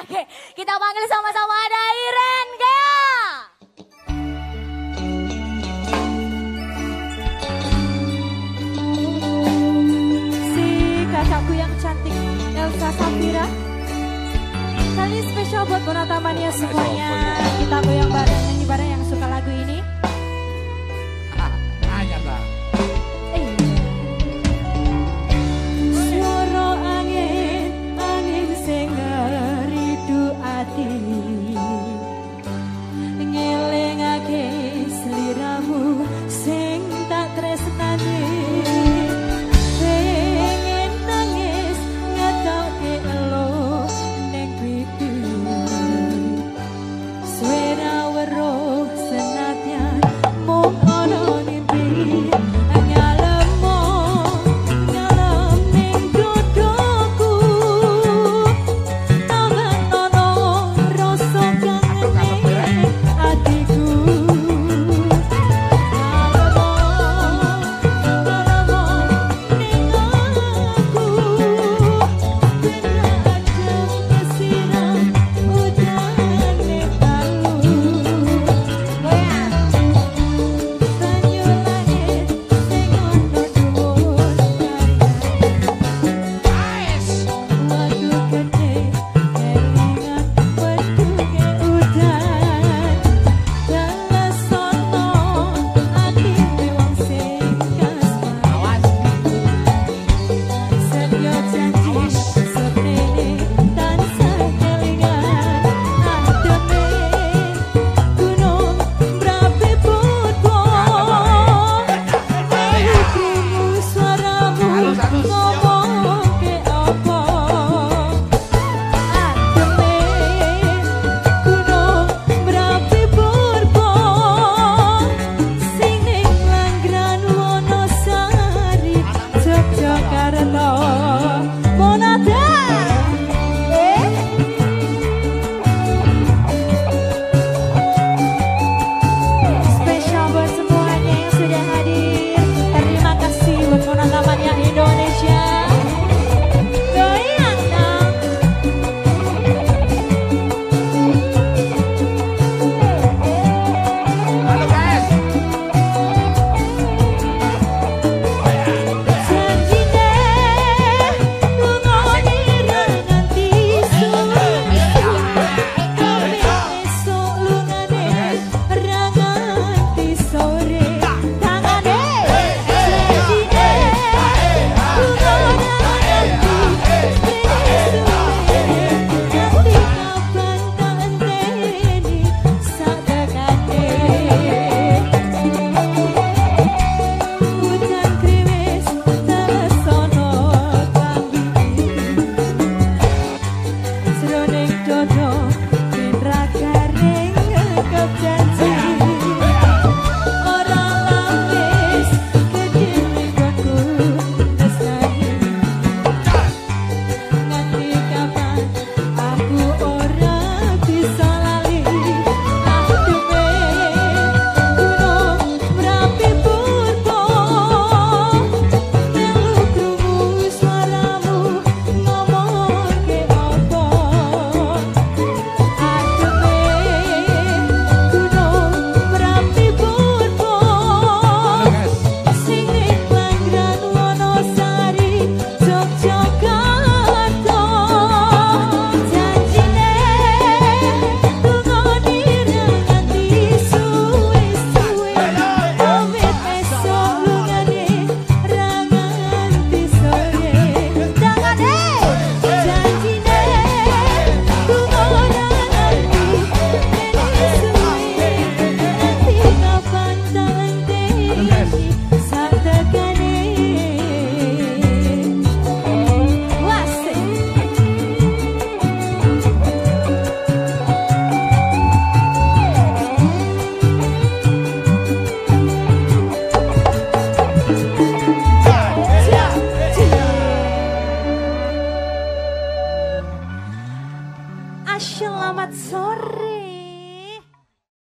Oke, kita panggil sama-sama ada Iren Gea. Si kakakku yang cantik Elsa Safira. Kali spesial buat Bonata Mania semuanya. So